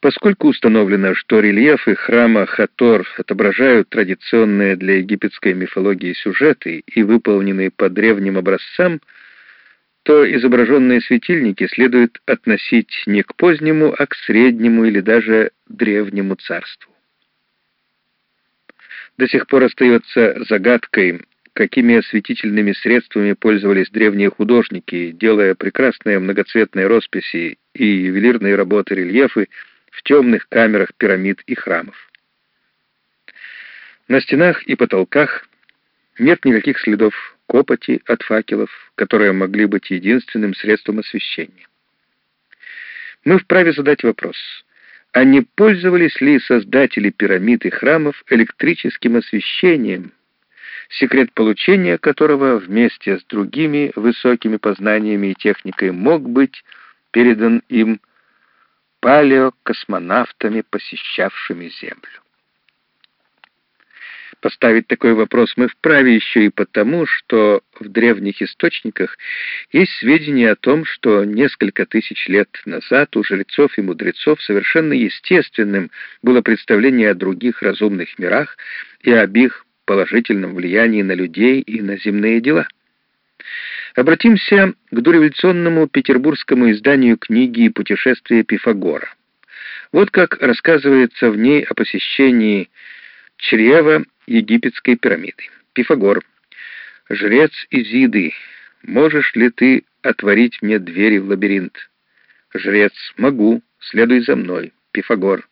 Поскольку установлено, что рельефы храма Хатор отображают традиционные для египетской мифологии сюжеты и выполнены по древним образцам, то изображенные светильники следует относить не к позднему, а к среднему или даже древнему царству. До сих пор остается загадкой, какими осветительными средствами пользовались древние художники, делая прекрасные многоцветные росписи и ювелирные работы рельефы в темных камерах пирамид и храмов. На стенах и потолках нет никаких следов копоти от факелов, которые могли быть единственным средством освещения. Мы вправе задать вопрос, а не пользовались ли создатели пирамид и храмов электрическим освещением, секрет получения которого вместе с другими высокими познаниями и техникой мог быть передан им палеокосмонавтами, посещавшими Землю. Поставить такой вопрос мы вправе еще и потому, что в древних источниках есть сведения о том, что несколько тысяч лет назад у жрецов и мудрецов совершенно естественным было представление о других разумных мирах и об их положительном влиянии на людей и на земные дела. Обратимся к дореволюционному петербургскому изданию книги «Путешествие Пифагора». Вот как рассказывается в ней о посещении чрева египетской пирамиды. Пифагор. «Жрец Изиды, можешь ли ты отворить мне двери в лабиринт?» Жрец. «Могу, следуй за мной». Пифагор.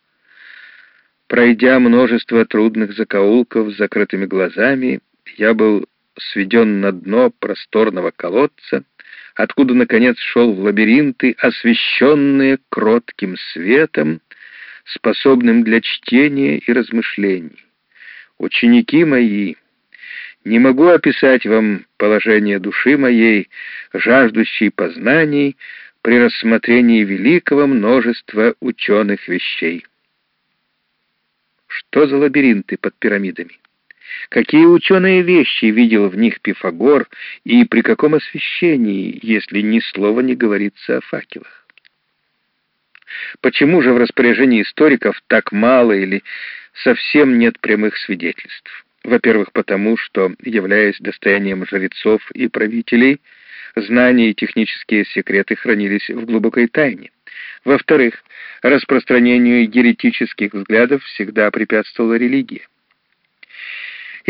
Пройдя множество трудных закоулков с закрытыми глазами, я был сведен на дно просторного колодца, откуда, наконец, шел в лабиринты, освещенные кротким светом, способным для чтения и размышлений. Ученики мои, не могу описать вам положение души моей, жаждущей познаний при рассмотрении великого множества ученых вещей. Что за лабиринты под пирамидами? Какие ученые вещи видел в них Пифагор и при каком освещении, если ни слова не говорится о факелах? Почему же в распоряжении историков так мало или совсем нет прямых свидетельств? Во-первых, потому что, являясь достоянием жрецов и правителей, знания и технические секреты хранились в глубокой тайне. Во-вторых, распространению еретических взглядов всегда препятствовала религия.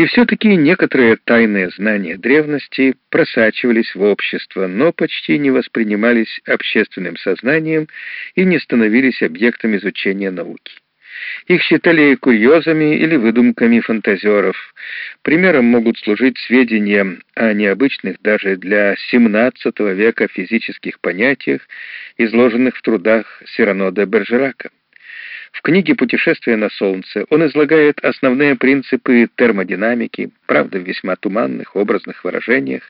И все-таки некоторые тайные знания древности просачивались в общество, но почти не воспринимались общественным сознанием и не становились объектом изучения науки. Их считали курьезами или выдумками фантазеров. Примером могут служить сведения о необычных даже для XVII века физических понятиях, изложенных в трудах Сирано де Бержерака. В книге «Путешествие на Солнце» он излагает основные принципы термодинамики, правда в весьма туманных образных выражениях,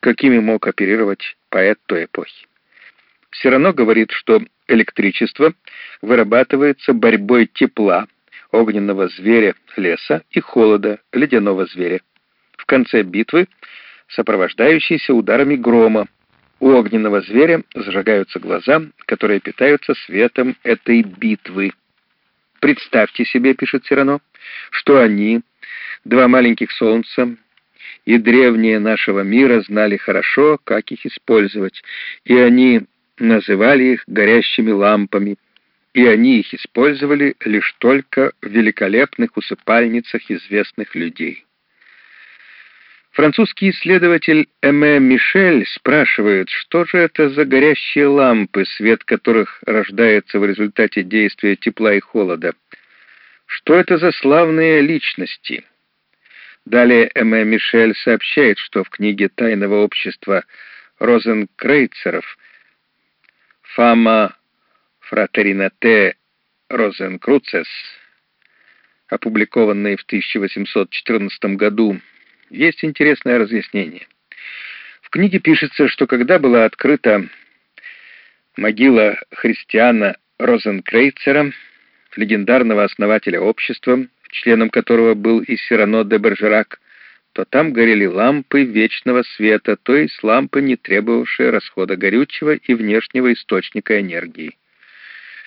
какими мог оперировать поэт той эпохи. Все равно говорит, что электричество вырабатывается борьбой тепла, огненного зверя леса и холода, ледяного зверя. В конце битвы, сопровождающейся ударами грома, у огненного зверя зажигаются глаза, которые питаются светом этой битвы. Представьте себе, пишет Сирано, что они, два маленьких солнца, и древние нашего мира знали хорошо, как их использовать, и они называли их горящими лампами, и они их использовали лишь только в великолепных усыпальницах известных людей. Французский исследователь Эме Мишель спрашивает, что же это за горящие лампы, свет которых рождается в результате действия тепла и холода. Что это за славные личности? Далее Эме Мишель сообщает, что в книге «Тайного общества» Розенкрейцеров «Фама фратеринате Розенкруцес», опубликованной в 1814 году, есть интересное разъяснение. В книге пишется, что когда была открыта могила христиана Розенкрейцера, легендарного основателя общества, членом которого был и Сирано де Бержерак, то там горели лампы вечного света, то есть лампы, не требовавшие расхода горючего и внешнего источника энергии.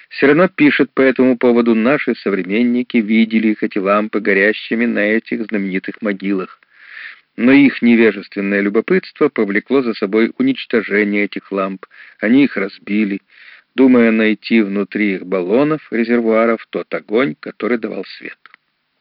Все равно пишет по этому поводу, наши современники видели их эти лампы горящими на этих знаменитых могилах. Но их невежественное любопытство повлекло за собой уничтожение этих ламп. Они их разбили, думая найти внутри их баллонов, резервуаров, тот огонь, который давал свет.